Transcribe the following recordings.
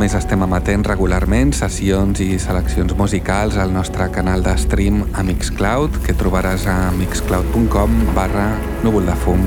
Més, estem emetent regularment sessions i seleccions musicals al nostre canal de stream a Mixcloud, que trobaràs a mixcloud.com barra núvol de fum.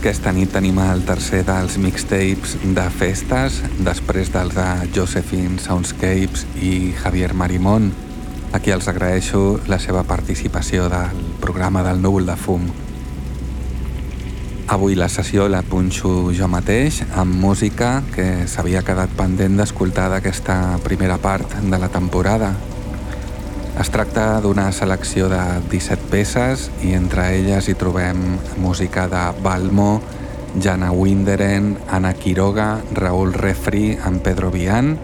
Aquesta nit tenim el tercer dels mixtapes de festes, després dels de Josephine Soundscapes i Javier Marimón, a qui els agraeixo la seva participació del programa del núvol de fum. Avui la sessió la punxo jo mateix amb música que s'havia quedat pendent d'escoltar d'aquesta primera part de la temporada, es tracta d'una selecció de 17 peces i entre elles hi trobem música de Balmo, Jana Winderen, Anna Quiroga, Raúl Refri, en Pedro Vian,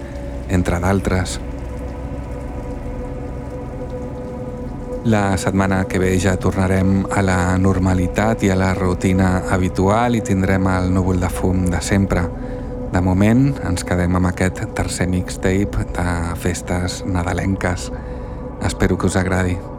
entre d'altres. La setmana que ve ja tornarem a la normalitat i a la rutina habitual i tindrem el núvol de fum de sempre. De moment ens quedem amb aquest tercer mixtape de festes nadalenques. Espero que us agradi.